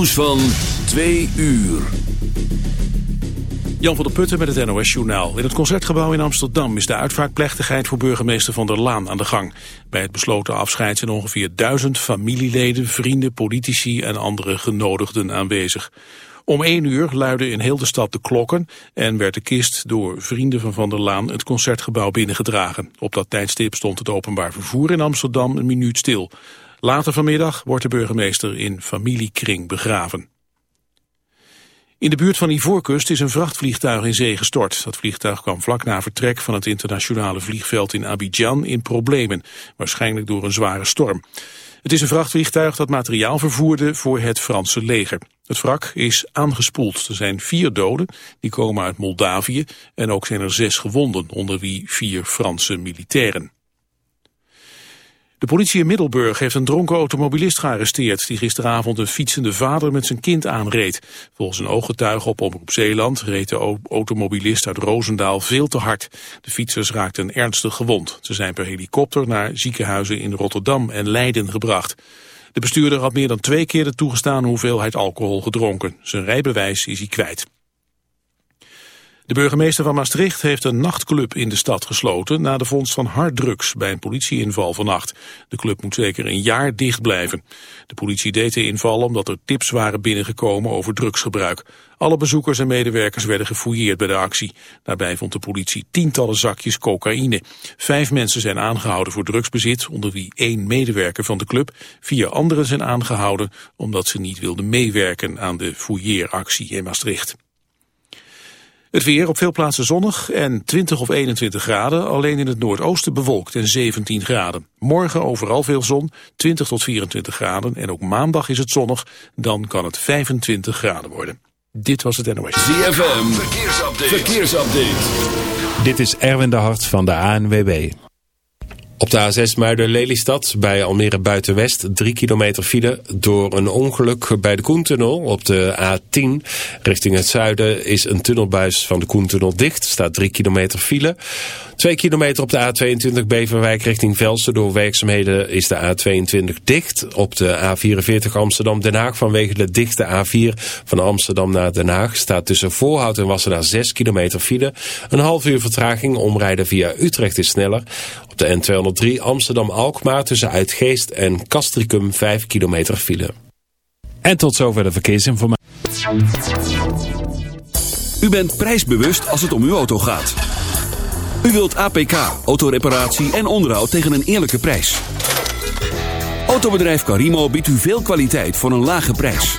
nieuws van 2 uur. Jan van der Putten met het NOS-journaal. In het Concertgebouw in Amsterdam is de uitvaartplechtigheid voor burgemeester Van der Laan aan de gang. Bij het besloten afscheid zijn ongeveer duizend familieleden, vrienden, politici en andere genodigden aanwezig. Om één uur luidden in heel de stad de klokken en werd de kist door vrienden van Van der Laan het Concertgebouw binnengedragen. Op dat tijdstip stond het openbaar vervoer in Amsterdam een minuut stil. Later vanmiddag wordt de burgemeester in familiekring begraven. In de buurt van Ivoorkust is een vrachtvliegtuig in zee gestort. Dat vliegtuig kwam vlak na vertrek van het internationale vliegveld in Abidjan in problemen, waarschijnlijk door een zware storm. Het is een vrachtvliegtuig dat materiaal vervoerde voor het Franse leger. Het wrak is aangespoeld. Er zijn vier doden, die komen uit Moldavië en ook zijn er zes gewonden, onder wie vier Franse militairen. De politie in Middelburg heeft een dronken automobilist gearresteerd... die gisteravond een fietsende vader met zijn kind aanreed. Volgens een ooggetuige op Omroep Zeeland... reed de automobilist uit Roosendaal veel te hard. De fietsers raakten ernstig gewond. Ze zijn per helikopter naar ziekenhuizen in Rotterdam en Leiden gebracht. De bestuurder had meer dan twee keer de toegestane hoeveelheid alcohol gedronken. Zijn rijbewijs is hij kwijt. De burgemeester van Maastricht heeft een nachtclub in de stad gesloten na de vondst van harddrugs bij een politieinval vannacht. De club moet zeker een jaar dicht blijven. De politie deed de inval omdat er tips waren binnengekomen over drugsgebruik. Alle bezoekers en medewerkers werden gefouilleerd bij de actie. Daarbij vond de politie tientallen zakjes cocaïne. Vijf mensen zijn aangehouden voor drugsbezit, onder wie één medewerker van de club. Vier anderen zijn aangehouden omdat ze niet wilden meewerken aan de fouilleeractie in Maastricht. Het weer op veel plaatsen zonnig en 20 of 21 graden. Alleen in het noordoosten bewolkt en 17 graden. Morgen overal veel zon, 20 tot 24 graden. En ook maandag is het zonnig, dan kan het 25 graden worden. Dit was het NOS. ZFM, verkeersupdate. verkeersupdate. Dit is Erwin de Hart van de ANWB. Op de A6 Muiden-Lelystad bij Almere Buitenwest 3 kilometer file. Door een ongeluk bij de Koentunnel op de A10 richting het zuiden is een tunnelbuis van de Koentunnel dicht. Staat 3 kilometer file. 2 kilometer op de A22 Beverwijk richting Velsen. Door werkzaamheden is de A22 dicht. Op de A44 Amsterdam-Den Haag vanwege de dichte A4 van Amsterdam naar Den Haag staat tussen Voorhout en Wassenaar 6 kilometer file. Een half uur vertraging. Omrijden via Utrecht is sneller. De N203 Amsterdam-Alkmaar tussen Uitgeest en Castricum 5 kilometer file. En tot zover de verkeersinformatie. U bent prijsbewust als het om uw auto gaat. U wilt APK, autoreparatie en onderhoud tegen een eerlijke prijs. Autobedrijf Carimo biedt u veel kwaliteit voor een lage prijs.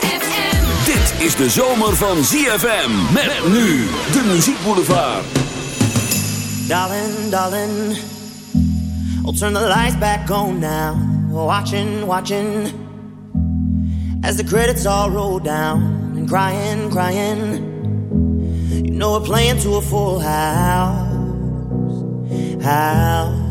Dit is de zomer van ZFM. Met nu de muziekboulevard. Darling, darling, I'll turn the lights back on now. Watching, watching, as the credits all roll down. And crying, crying, you know we're playing to a full house. House.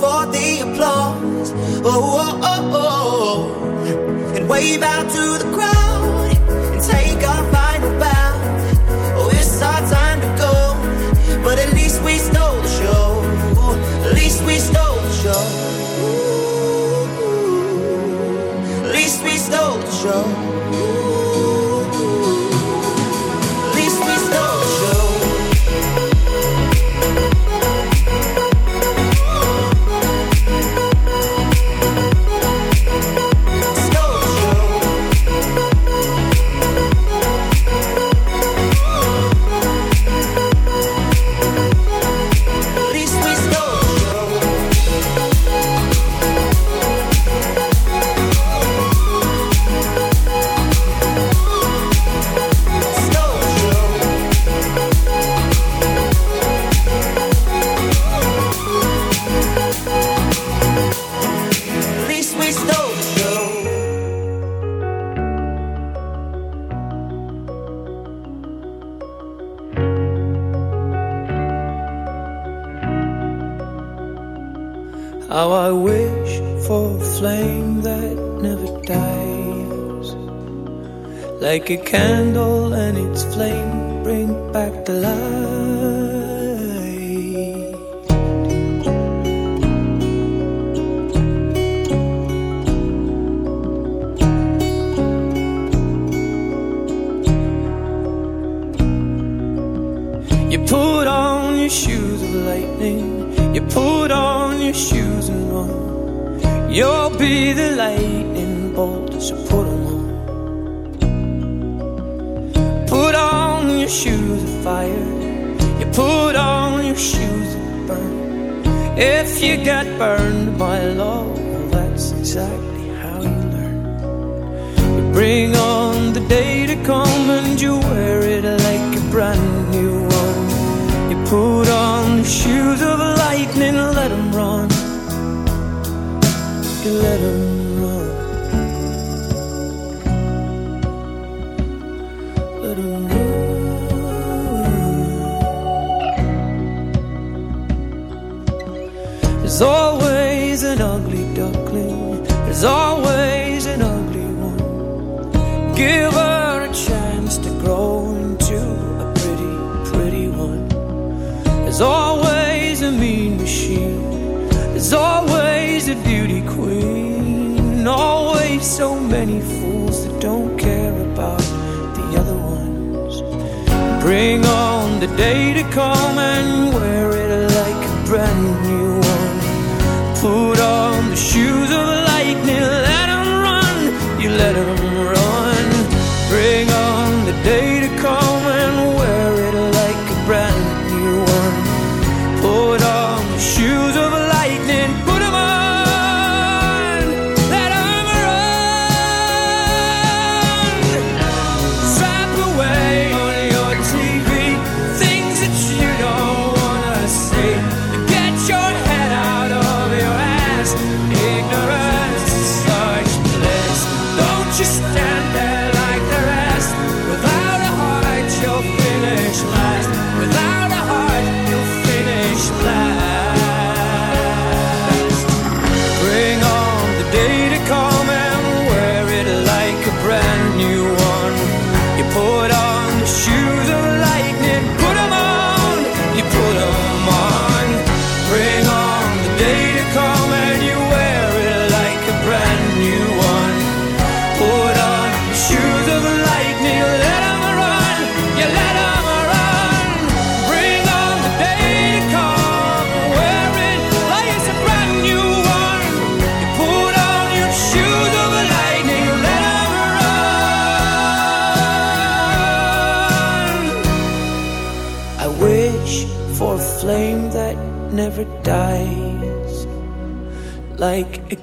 for the applause. Oh, oh, oh, oh. and wave out to the like a candle. There's always a beauty queen, always so many fools that don't care about the other ones. Bring on the day to come and wear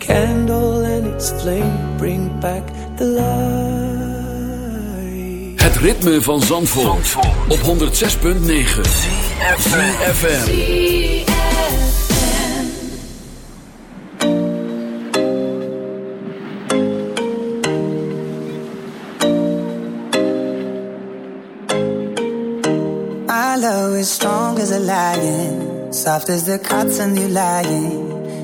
candle and its flame bring back the light. Het ritme van Zandvoort, op 106.9 FM. My love is strong as a lion, soft as the cotton you lying.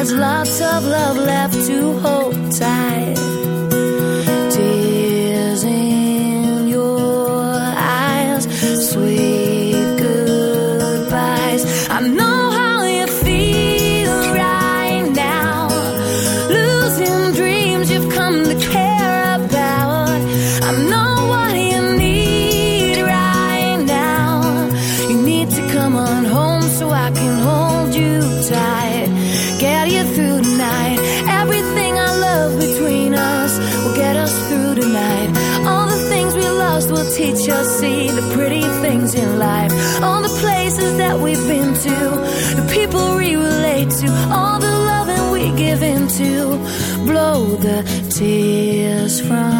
There's lots of love left to hold tight. Tears from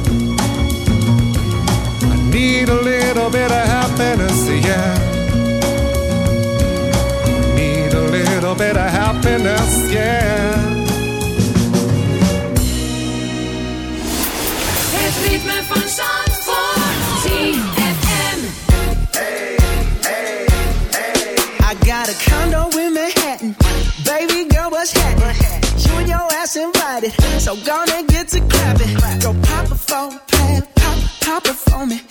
Need a little bit of happiness, yeah. Need a little bit of happiness, yeah. Het ritme van Zandvoort. ZFM. I got a condo in Manhattan. Baby girl, what's happening? You and your ass invited. So gonna get to clapping. Go pop it for a plan. Pop, pop it for me.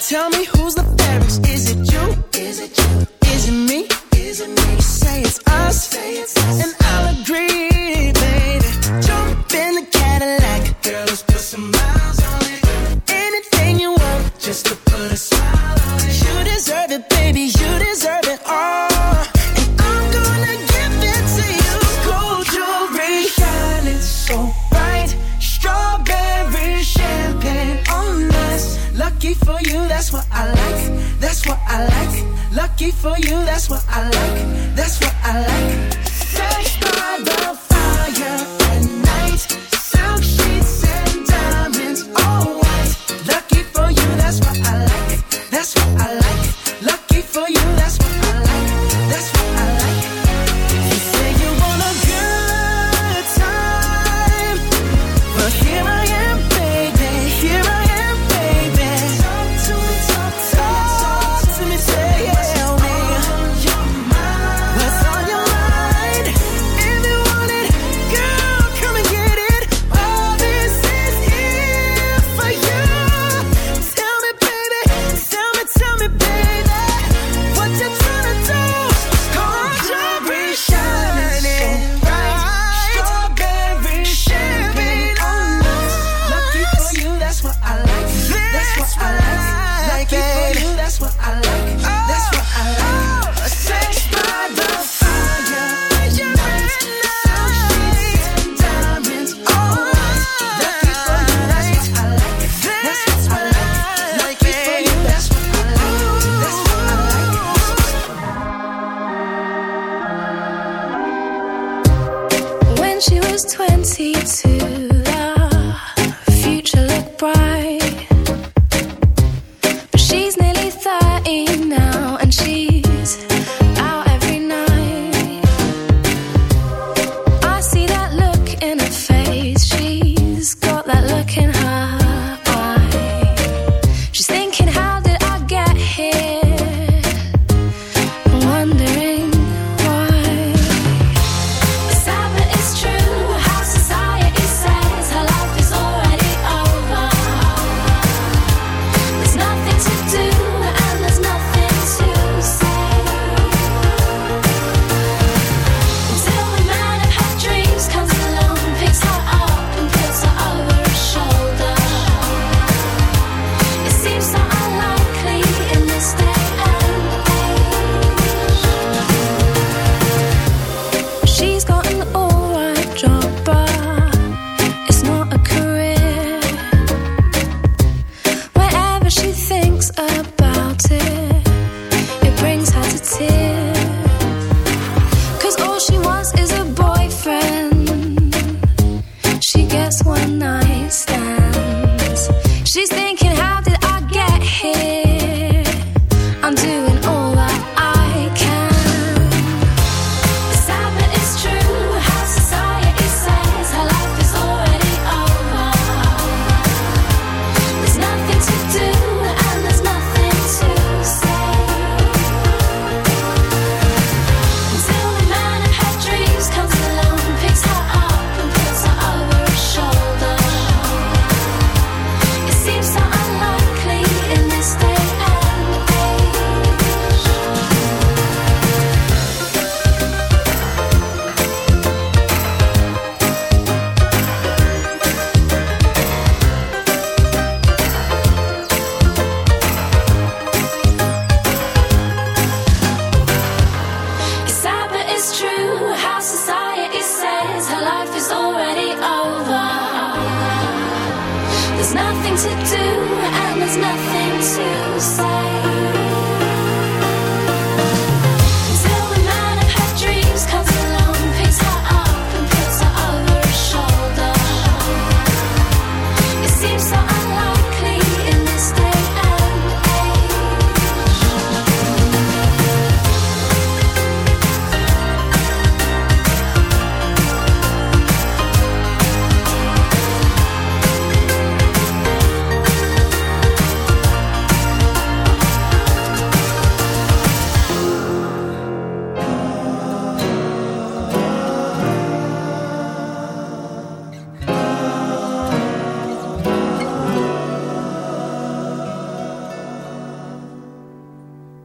tell me who's the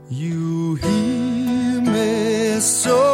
You hear me so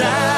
hopes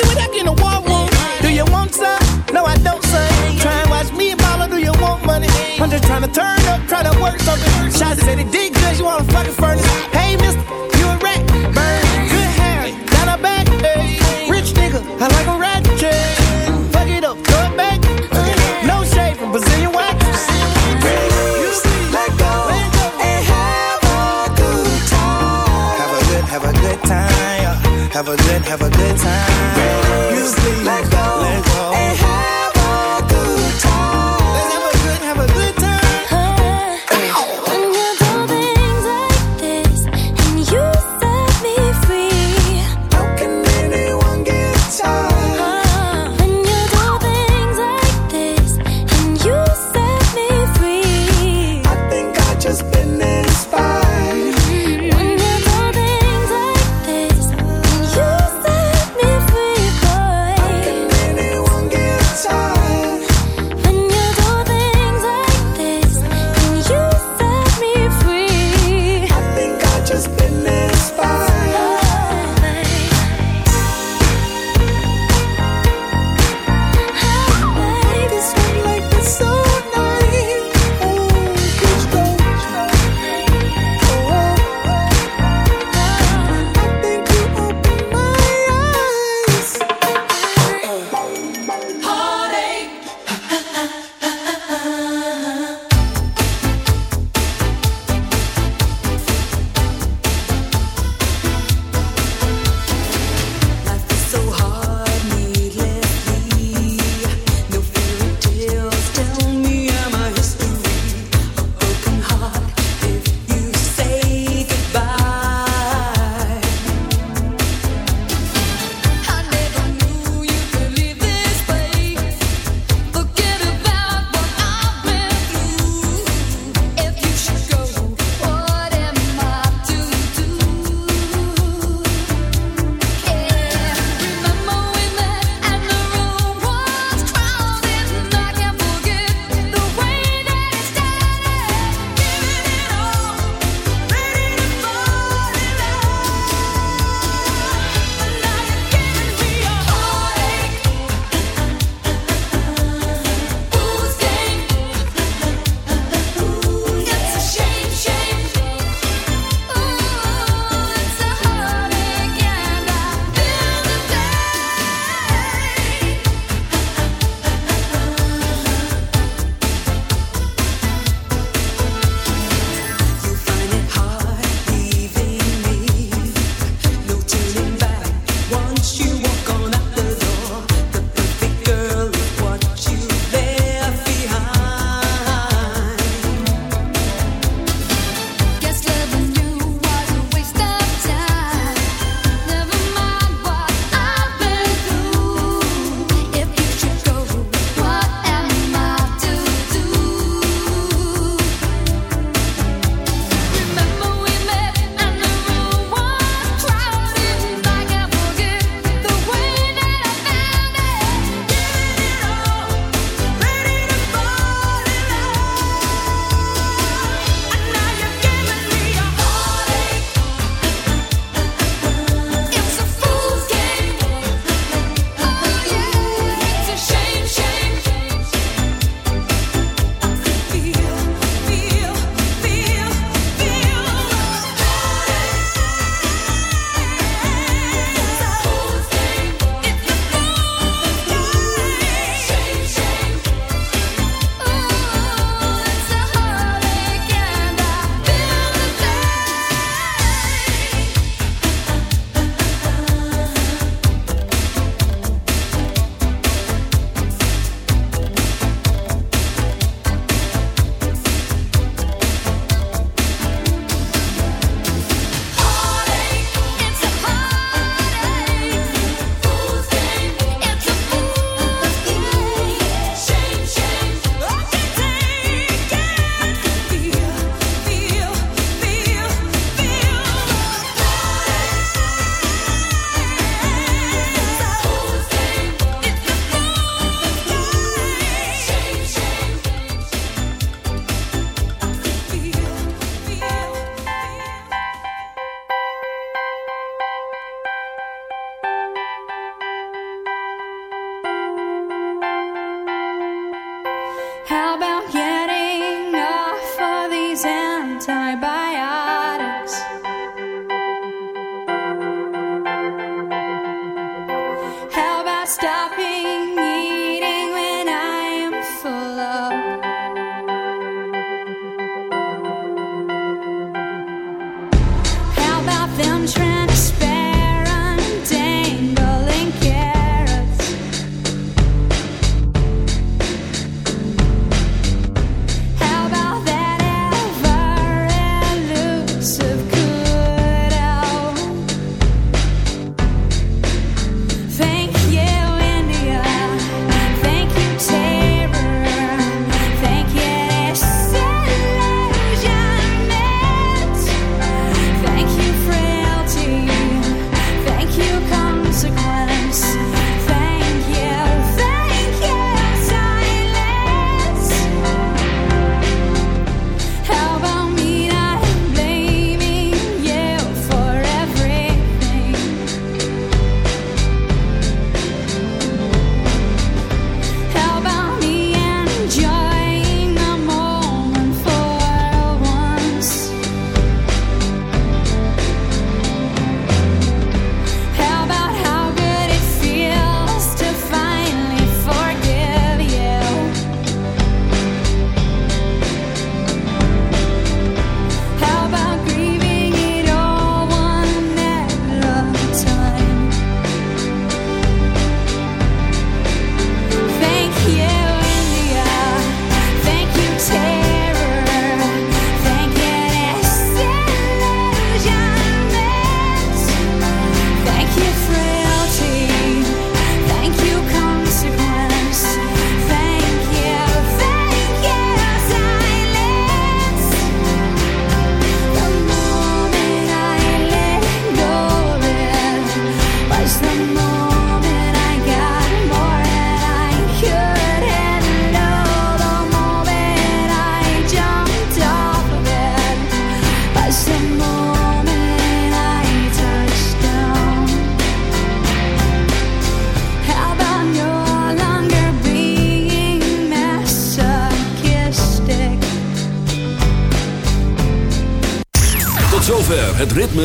you with that in a war room. Do you want some? No, I don't, son. Try and watch me and mama, do you want money? I'm just trying to turn up, try to work something. Shots said it did good, you want a fucking furnace. Hey, mister, you a rat, burn. Good hair, got a back, hey. Rich nigga, I like a rat. Fuck it up, throw back. No shade from Brazilian wax. Have a good, have a good time.